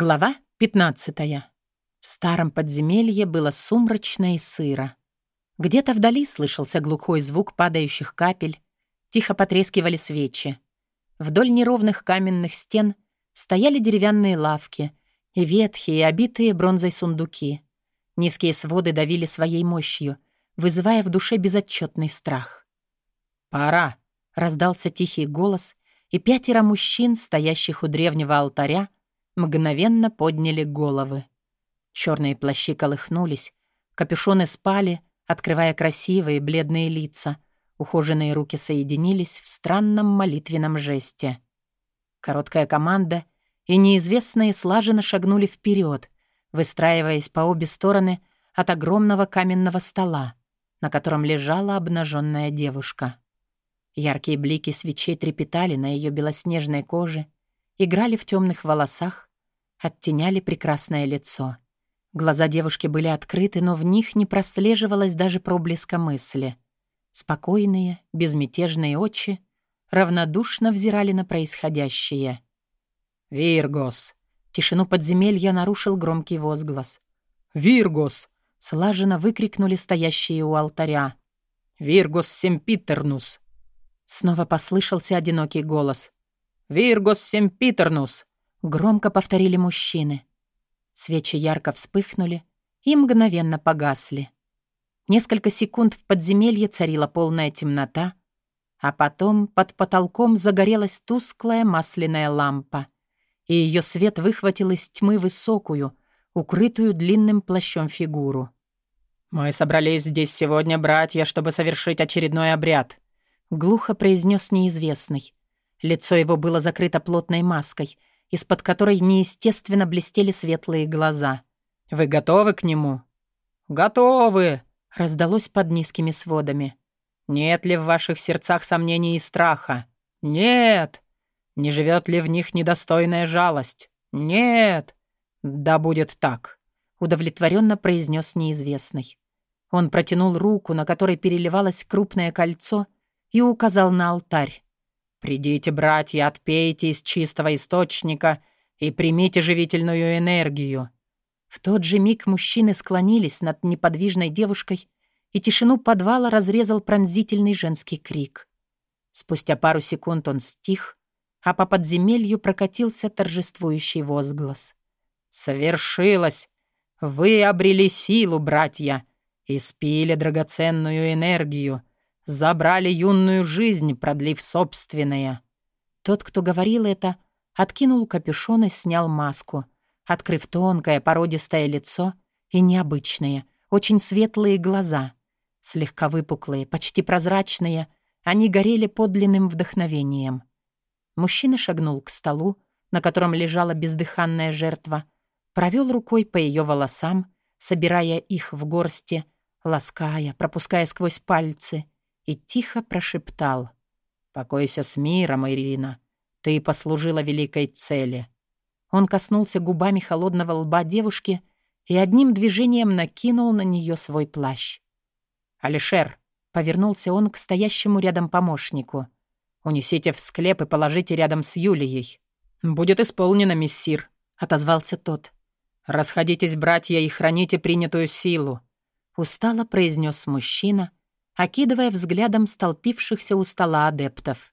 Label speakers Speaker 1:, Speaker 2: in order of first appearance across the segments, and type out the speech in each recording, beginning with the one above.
Speaker 1: Глава 15. В старом подземелье было сумрачно и сыро. Где-то вдали слышался глухой звук падающих капель, тихо потрескивали свечи. Вдоль неровных каменных стен стояли деревянные лавки и ветхие, обитые бронзой сундуки. Низкие своды давили своей мощью, вызывая в душе безотчетный страх. «Пора!» — раздался тихий голос, и пятеро мужчин, стоящих у древнего алтаря, мгновенно подняли головы. Черные плащи колыхнулись, капюшоны спали, открывая красивые бледные лица. Ухоженные руки соединились в странном молитвенном жесте. Короткая команда, и неизвестные слаженно шагнули вперед, выстраиваясь по обе стороны от огромного каменного стола, на котором лежала обнаженная девушка. Яркие блики свечей трепетали на ее белоснежной коже, играли в темных волосах, оттеняли прекрасное лицо. Глаза девушки были открыты, но в них не прослеживалось даже проблеска мысли. Спокойные, безмятежные очи равнодушно взирали на происходящее. «Виргос!» Тишину подземелья нарушил громкий возглас. «Виргос!» — слаженно выкрикнули стоящие у алтаря. «Виргос Семпитернус!» Снова послышался одинокий голос. «Виргос Семпитернус!» Громко повторили мужчины. Свечи ярко вспыхнули и мгновенно погасли. Несколько секунд в подземелье царила полная темнота, а потом под потолком загорелась тусклая масляная лампа, и ее свет выхватил из тьмы высокую, укрытую длинным плащом фигуру. «Мы собрались здесь сегодня, братья, чтобы совершить очередной обряд», — глухо произнес неизвестный. Лицо его было закрыто плотной маской, из-под которой неестественно блестели светлые глаза. «Вы готовы к нему?» «Готовы!» — раздалось под низкими сводами. «Нет ли в ваших сердцах сомнений и страха?» «Нет!» «Не живет ли в них недостойная жалость?» «Нет!» «Да будет так», — удовлетворенно произнес неизвестный. Он протянул руку, на которой переливалось крупное кольцо, и указал на алтарь. «Придите, братья, отпейте из чистого источника и примите живительную энергию». В тот же миг мужчины склонились над неподвижной девушкой, и тишину подвала разрезал пронзительный женский крик. Спустя пару секунд он стих, а по подземелью прокатился торжествующий возглас. «Совершилось! Вы обрели силу, братья, и спили драгоценную энергию. Забрали юную жизнь, продлив собственные. Тот, кто говорил это, откинул капюшон и снял маску, открыв тонкое породистое лицо и необычные, очень светлые глаза. Слегка выпуклые, почти прозрачные, они горели подлинным вдохновением. Мужчина шагнул к столу, на котором лежала бездыханная жертва, провел рукой по ее волосам, собирая их в горсти, лаская, пропуская сквозь пальцы — и тихо прошептал. «Покойся с миром, Ирина. Ты послужила великой цели». Он коснулся губами холодного лба девушки и одним движением накинул на нее свой плащ. «Алишер», — повернулся он к стоящему рядом помощнику, «унесите в склеп и положите рядом с Юлией». «Будет исполнено, миссир», — отозвался тот. «Расходитесь, братья, и храните принятую силу», — устало произнес мужчина, окидывая взглядом столпившихся у стола адептов.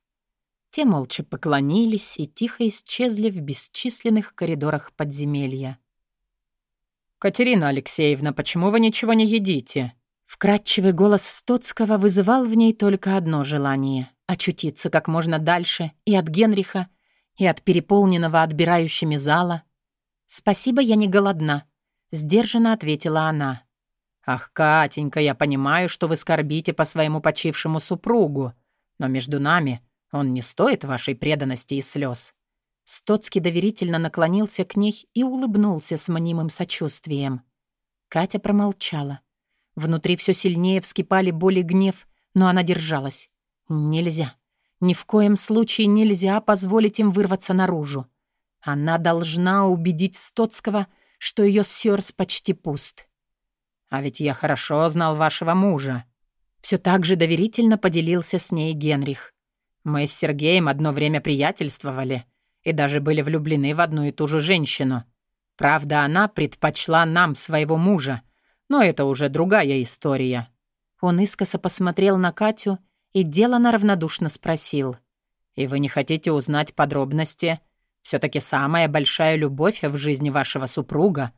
Speaker 1: Те молча поклонились и тихо исчезли в бесчисленных коридорах подземелья. «Катерина Алексеевна, почему вы ничего не едите?» Вкрадчивый голос Стоцкого вызывал в ней только одно желание — очутиться как можно дальше и от Генриха, и от переполненного отбирающими зала. «Спасибо, я не голодна», — сдержанно ответила она. «Ах, Катенька, я понимаю, что вы скорбите по своему почившему супругу, но между нами он не стоит вашей преданности и слез». Стоцкий доверительно наклонился к ней и улыбнулся с мнимым сочувствием. Катя промолчала. Внутри все сильнее вскипали боль и гнев, но она держалась. Нельзя. Ни в коем случае нельзя позволить им вырваться наружу. Она должна убедить Стоцкого, что ее сёрс почти пуст. А ведь я хорошо знал вашего мужа». Все так же доверительно поделился с ней Генрих. «Мы с Сергеем одно время приятельствовали и даже были влюблены в одну и ту же женщину. Правда, она предпочла нам своего мужа, но это уже другая история». Он искоса посмотрел на Катю и делано равнодушно спросил. «И вы не хотите узнать подробности? все таки самая большая любовь в жизни вашего супруга».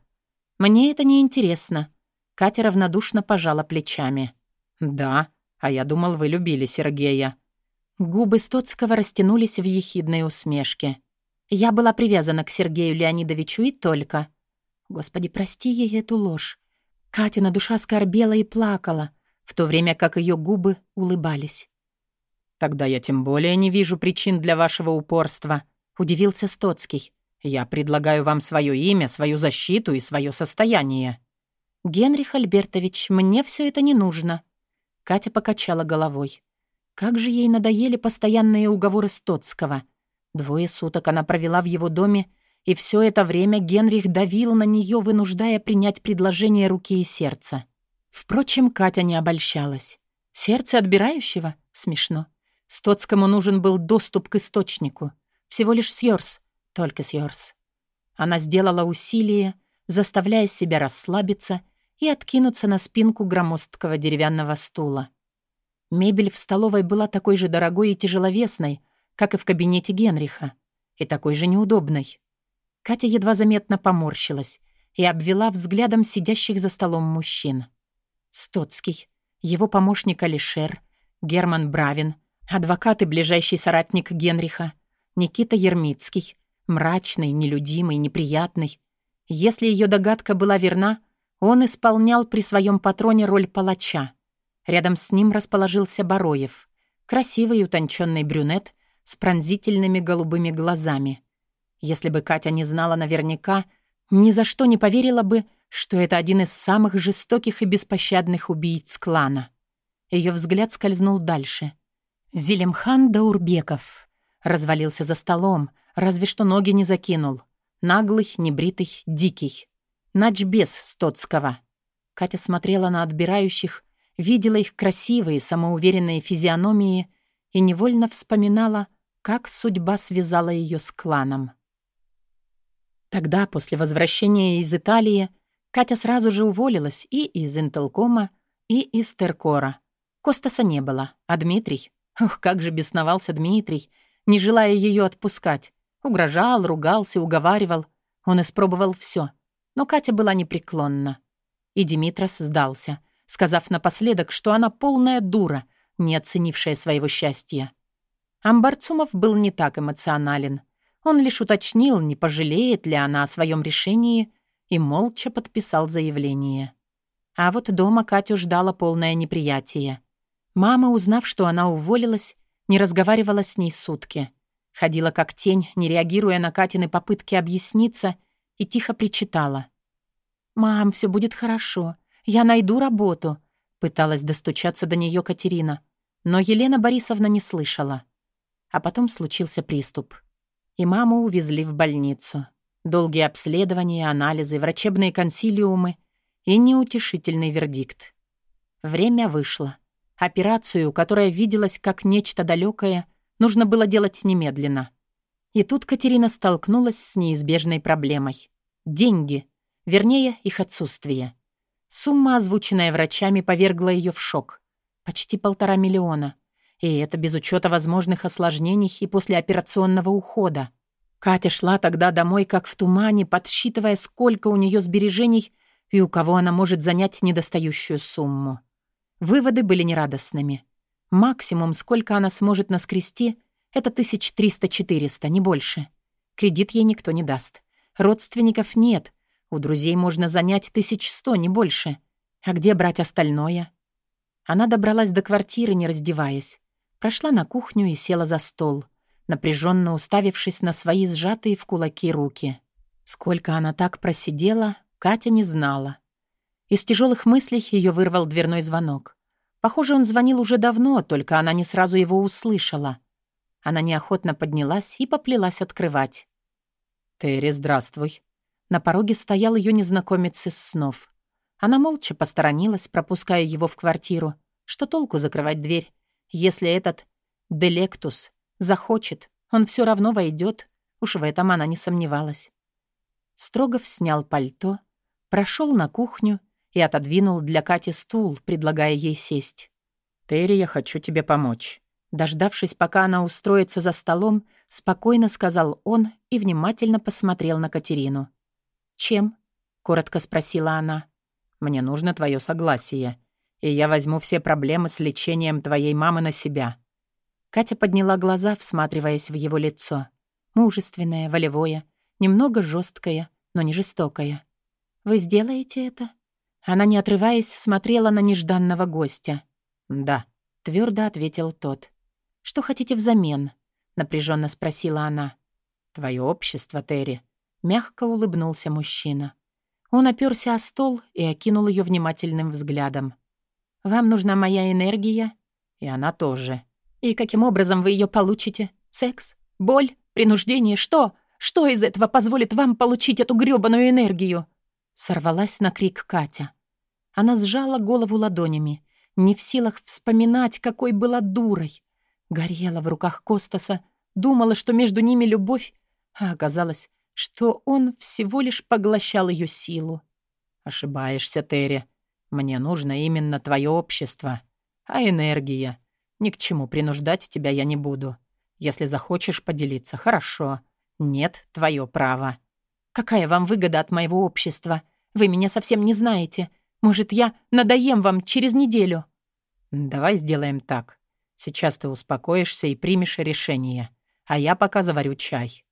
Speaker 1: «Мне это не интересно. Катя равнодушно пожала плечами. «Да, а я думал, вы любили Сергея». Губы Стоцкого растянулись в ехидной усмешке. Я была привязана к Сергею Леонидовичу и только. Господи, прости ей эту ложь. Катина душа скорбела и плакала, в то время как ее губы улыбались. «Тогда я тем более не вижу причин для вашего упорства», — удивился Стоцкий. «Я предлагаю вам свое имя, свою защиту и свое состояние». «Генрих Альбертович, мне все это не нужно». Катя покачала головой. Как же ей надоели постоянные уговоры Стоцкого — Двое суток она провела в его доме, и все это время Генрих давил на нее, вынуждая принять предложение руки и сердца. Впрочем, Катя не обольщалась. Сердце отбирающего? Смешно. Стоцкому нужен был доступ к источнику. Всего лишь Сьорс. Только Сьорс. Она сделала усилие, заставляя себя расслабиться и откинуться на спинку громоздкого деревянного стула. Мебель в столовой была такой же дорогой и тяжеловесной, как и в кабинете Генриха, и такой же неудобной. Катя едва заметно поморщилась и обвела взглядом сидящих за столом мужчин. Стоцкий, его помощник Алишер, Герман Бравин, адвокат и ближайший соратник Генриха, Никита Ермицкий, мрачный, нелюдимый, неприятный. Если ее догадка была верна, он исполнял при своем патроне роль палача. Рядом с ним расположился Бароев, красивый утонченный брюнет с пронзительными голубыми глазами. Если бы Катя не знала наверняка, ни за что не поверила бы, что это один из самых жестоких и беспощадных убийц клана. Ее взгляд скользнул дальше. Зелимхан Даурбеков развалился за столом, разве что ноги не закинул. Наглый, небритый, дикий. Начбес Стоцкого. Катя смотрела на отбирающих, видела их красивые, самоуверенные физиономии и невольно вспоминала, как судьба связала ее с кланом. Тогда, после возвращения из Италии, Катя сразу же уволилась и из Интелкома, и из Теркора. Костаса не было, а Дмитрий... Ох, как же бесновался Дмитрий, не желая ее отпускать. Угрожал, ругался, уговаривал. Он испробовал все, но Катя была непреклонна. И Димитрос сдался, сказав напоследок, что она полная дура, не оценившая своего счастья. Амбарцумов был не так эмоционален. Он лишь уточнил, не пожалеет ли она о своем решении, и молча подписал заявление. А вот дома Катю ждало полное неприятие. Мама, узнав, что она уволилась, не разговаривала с ней сутки. Ходила как тень, не реагируя на Катины попытки объясниться, и тихо причитала. «Мам, все будет хорошо. Я найду работу», — пыталась достучаться до нее Катерина. Но Елена Борисовна не слышала. А потом случился приступ. И маму увезли в больницу. Долгие обследования, анализы, врачебные консилиумы и неутешительный вердикт. Время вышло. Операцию, которая виделась как нечто далекое, нужно было делать немедленно. И тут Катерина столкнулась с неизбежной проблемой. Деньги. Вернее, их отсутствие. Сумма, озвученная врачами, повергла ее в шок. Почти полтора миллиона. И это без учета возможных осложнений и послеоперационного ухода. Катя шла тогда домой как в тумане, подсчитывая, сколько у нее сбережений и у кого она может занять недостающую сумму. Выводы были нерадостными. Максимум, сколько она сможет наскрести, это тысяч триста-четыреста, не больше. Кредит ей никто не даст. Родственников нет. У друзей можно занять тысяч сто, не больше. А где брать остальное? Она добралась до квартиры, не раздеваясь. Прошла на кухню и села за стол, напряженно уставившись на свои сжатые в кулаки руки. Сколько она так просидела, Катя не знала. Из тяжелых мыслей ее вырвал дверной звонок. Похоже, он звонил уже давно, только она не сразу его услышала. Она неохотно поднялась и поплелась открывать. «Терри, здравствуй». На пороге стоял ее незнакомец из снов. Она молча посторонилась, пропуская его в квартиру. Что толку закрывать дверь? Если этот Делектус захочет, он все равно войдет. Уж в этом она не сомневалась. Строгов снял пальто, прошел на кухню и отодвинул для Кати стул, предлагая ей сесть.
Speaker 2: «Терри, я хочу тебе помочь».
Speaker 1: Дождавшись, пока она устроится за столом, спокойно сказал он и внимательно посмотрел на Катерину. «Чем?» — коротко спросила она.
Speaker 2: «Мне нужно твое согласие, и я возьму все проблемы с лечением твоей мамы на себя».
Speaker 1: Катя подняла глаза, всматриваясь в его лицо. Мужественное, волевое, немного жесткое, но не жестокое. «Вы сделаете это?» Она, не отрываясь, смотрела на нежданного гостя.
Speaker 2: «Да», —
Speaker 1: твердо ответил тот. «Что хотите взамен?» — напряженно спросила она.
Speaker 2: «Твое общество, Терри», —
Speaker 1: мягко улыбнулся мужчина. Он оперся о стол и окинул ее внимательным взглядом. «Вам нужна моя энергия?»
Speaker 2: «И она тоже».
Speaker 1: «И каким образом вы ее получите? Секс? Боль? Принуждение? Что? Что из этого позволит вам получить эту грёбаную энергию?» Сорвалась на крик Катя. Она сжала голову ладонями, не в силах вспоминать, какой была дурой. Горела в руках Костаса, думала, что между ними любовь, а оказалось, что он всего лишь поглощал ее силу.
Speaker 2: «Ошибаешься, Терри. Мне нужно именно твое общество. А энергия? Ни к чему принуждать тебя я не буду. Если захочешь поделиться, хорошо. Нет, твое право».
Speaker 1: «Какая вам выгода от моего общества? Вы меня совсем не знаете. Может, я надоем вам через неделю?»
Speaker 2: «Давай сделаем так. Сейчас ты успокоишься и примешь решение, а я пока заварю чай.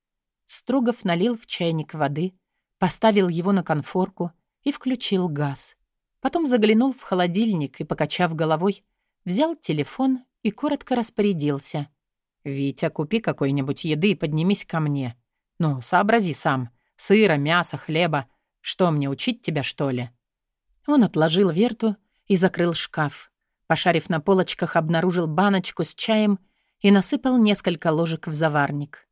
Speaker 1: Строгов налил в чайник воды, поставил его на конфорку и включил газ. Потом заглянул в холодильник и, покачав головой, взял телефон и коротко распорядился. «Витя, купи какой-нибудь еды и поднимись ко мне. Ну, сообрази сам. Сыра, мяса, хлеба. Что, мне учить тебя, что ли?» Он отложил верту и закрыл шкаф. Пошарив на полочках, обнаружил баночку с чаем и насыпал несколько ложек в заварник.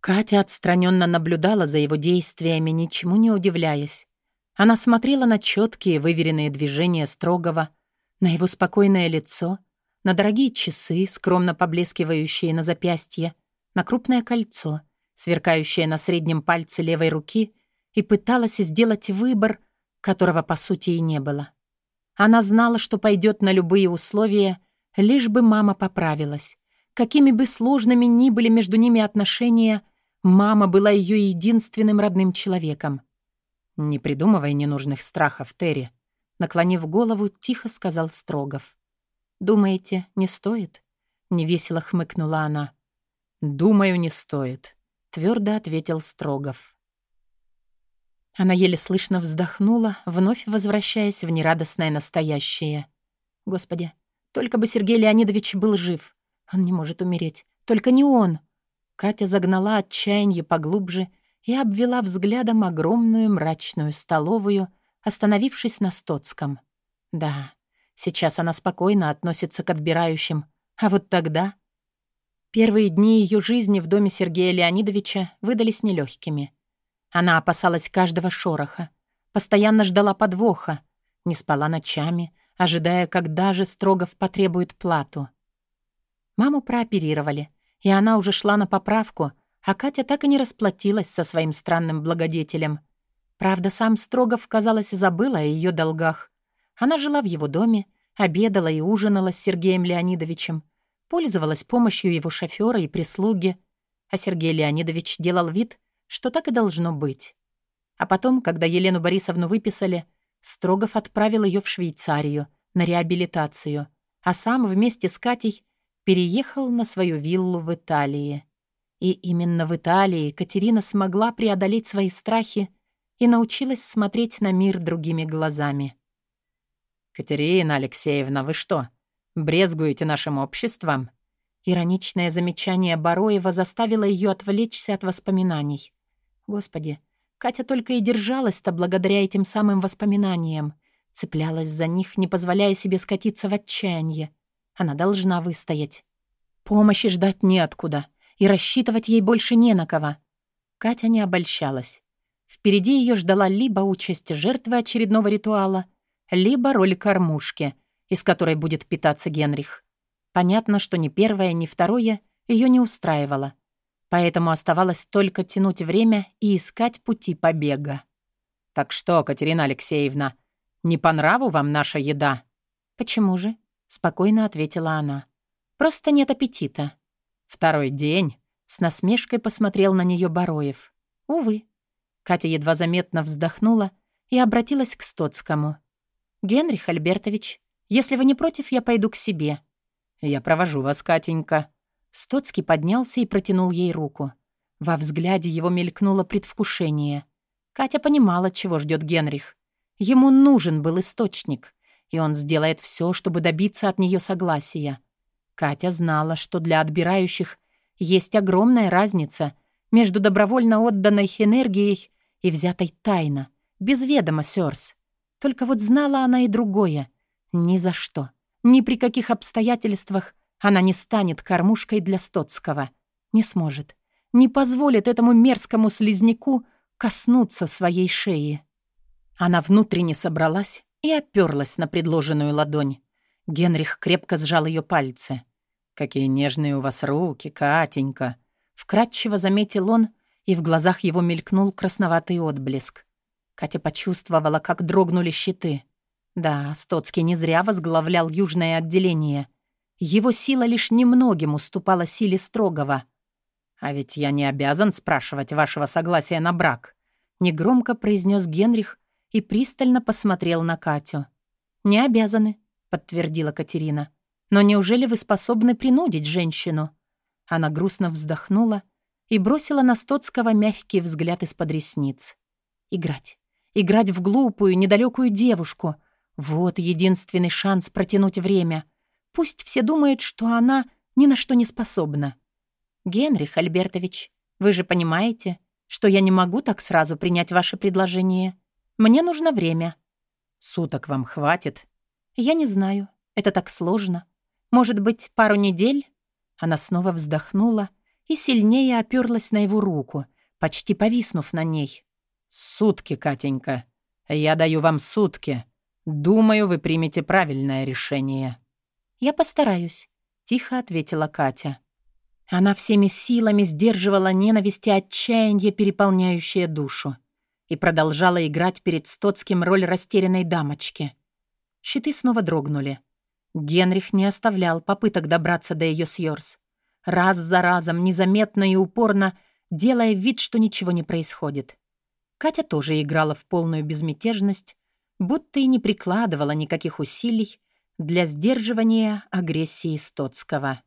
Speaker 1: Катя отстраненно наблюдала за его действиями, ничему не удивляясь. Она смотрела на четкие, выверенные движения строгого, на его спокойное лицо, на дорогие часы, скромно поблескивающие на запястье, на крупное кольцо, сверкающее на среднем пальце левой руки, и пыталась сделать выбор, которого по сути и не было. Она знала, что пойдет на любые условия, лишь бы мама поправилась. Какими бы сложными ни были между ними отношения — Мама была ее единственным родным человеком. «Не придумывай ненужных страхов, Терри», — наклонив голову, тихо сказал Строгов. «Думаете, не стоит?» — невесело хмыкнула она. «Думаю, не стоит», — твердо ответил Строгов. Она еле слышно вздохнула, вновь возвращаясь в нерадостное настоящее. «Господи, только бы Сергей Леонидович был жив. Он не может умереть. Только не он!» Катя загнала отчаяние поглубже и обвела взглядом огромную мрачную столовую, остановившись на Стоцком. Да, сейчас она спокойно относится к отбирающим, а вот тогда... Первые дни ее жизни в доме Сергея Леонидовича выдались нелегкими. Она опасалась каждого шороха, постоянно ждала подвоха, не спала ночами, ожидая, когда же Строгов потребует плату. Маму прооперировали, и она уже шла на поправку, а Катя так и не расплатилась со своим странным благодетелем. Правда, сам Строгов, казалось, забыл о ее долгах. Она жила в его доме, обедала и ужинала с Сергеем Леонидовичем, пользовалась помощью его шофера и прислуги, а Сергей Леонидович делал вид, что так и должно быть. А потом, когда Елену Борисовну выписали, Строгов отправил ее в Швейцарию на реабилитацию, а сам вместе с Катей переехал на свою виллу в Италии. И именно в Италии Катерина смогла преодолеть свои страхи и научилась смотреть на мир другими глазами.
Speaker 2: «Катерина Алексеевна, вы что, брезгуете нашим обществом?»
Speaker 1: Ироничное замечание Бароева заставило ее отвлечься от воспоминаний. Господи, Катя только и держалась-то благодаря этим самым воспоминаниям, цеплялась за них, не позволяя себе скатиться в отчаяние. Она должна выстоять. Помощи ждать неоткуда, и рассчитывать ей больше не на кого. Катя не обольщалась. Впереди ее ждала либо участь жертвы очередного ритуала, либо роль кормушки, из которой будет питаться Генрих. Понятно, что ни первое, ни второе ее не устраивало. Поэтому оставалось только тянуть время и искать пути побега.
Speaker 2: «Так что, Катерина Алексеевна, не по нраву вам наша еда?»
Speaker 1: «Почему же?» — спокойно ответила она. «Просто нет аппетита».
Speaker 2: «Второй день?» — с насмешкой посмотрел на нее Бароев.
Speaker 1: «Увы». Катя едва заметно вздохнула и обратилась к Стоцкому. «Генрих Альбертович, если вы не против, я пойду к себе».
Speaker 2: «Я провожу вас, Катенька».
Speaker 1: Стоцкий поднялся и протянул ей руку. Во взгляде его мелькнуло предвкушение. Катя понимала, чего ждет Генрих. Ему нужен был источник, и он сделает все, чтобы добиться от нее согласия. Катя знала, что для отбирающих есть огромная разница между добровольно отданной энергией и взятой тайно, без ведома Сёрс. Только вот знала она и другое. Ни за что, ни при каких обстоятельствах она не станет кормушкой для Стоцкого. Не сможет. Не позволит этому мерзкому слизняку коснуться своей шеи. Она внутренне собралась и оперлась на предложенную ладонь. Генрих крепко сжал ее пальцы.
Speaker 2: «Какие нежные у вас руки, Катенька!»
Speaker 1: Вкратчиво заметил он, и в глазах его мелькнул красноватый отблеск. Катя почувствовала, как дрогнули щиты. Да, Стоцкий не зря возглавлял южное отделение. Его сила лишь немногим уступала силе строгого.
Speaker 2: «А ведь я не обязан спрашивать вашего согласия на брак», — негромко произнес Генрих и пристально посмотрел на Катю.
Speaker 1: «Не обязаны», — подтвердила Катерина. «Но неужели вы способны принудить женщину?» Она грустно вздохнула и бросила на Стоцкого мягкий взгляд из-под ресниц. «Играть. Играть в глупую, недалекую девушку. Вот единственный шанс протянуть время. Пусть все думают, что она ни на что не способна. «Генрих Альбертович, вы же понимаете, что я не могу так сразу принять ваше предложение. Мне нужно время».
Speaker 2: «Суток вам хватит?»
Speaker 1: «Я не знаю. Это так сложно. Может быть, пару недель?» Она снова вздохнула и сильнее оперлась на его руку, почти повиснув на ней.
Speaker 2: «Сутки, Катенька. Я даю вам сутки. Думаю, вы примете правильное решение».
Speaker 1: «Я постараюсь», — тихо ответила Катя. Она всеми силами сдерживала ненависть и отчаяние, переполняющее душу, и продолжала играть перед Стоцким роль растерянной дамочки. Щиты снова дрогнули. Генрих не оставлял попыток добраться до ее Сьорс. Раз за разом, незаметно и упорно, делая вид, что ничего не происходит. Катя тоже играла в полную безмятежность, будто и не прикладывала никаких усилий для сдерживания агрессии Стоцкого.